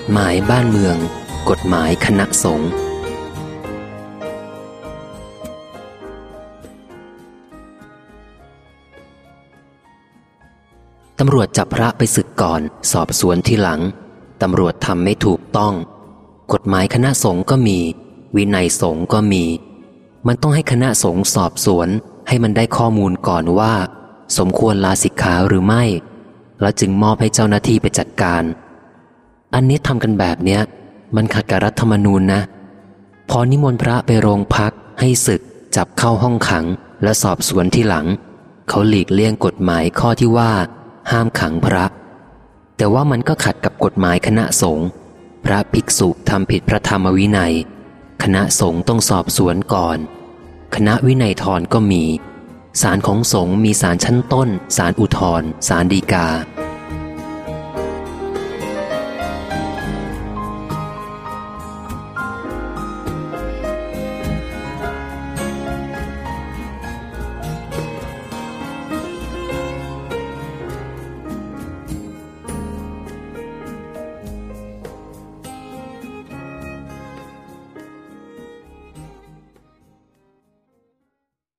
กฎหมายบ้านเมือง กฎหมายคณะสงฆ์ตำรวจจับพระไปศึกก่อน สอบสวนที่หลัง ตำรวจทำไม่ถูกต้อง กฎหมายคณะสงฆ์ก็มี วินัยสงฆ์ก็มี มันต้องให้คณะสงฆ์สอบสวน ให้มันได้ข้อมูลก่อนว่า สมควรลาสิกขาหรือไม่ แล้วจึงมอบให้เจ้าหน้าที่ไปจัดการ อันนี้ทำกันแบบเนี้ย มันขัดกับรัฐธรรมนูญนะ พอนิมนต์พระไปโรงพักให้ศึก จับเข้าห้องขังและสอบสวนที่หลัง เขาหลีกเลี่ยงกฎหมายข้อที่ว่า ห้ามขังพระ แต่ว่ามันก็ขัดกับกฎหมายคณะสงฆ์พระภิกษุทำผิดพระธรรมวินัย คณะสงฆ์ต้องสอบสวนก่อน คณะวินัยทรก็มีศาลของสงฆ์มีศาลชั้นต้นศาลอุทธรศาลฎีกา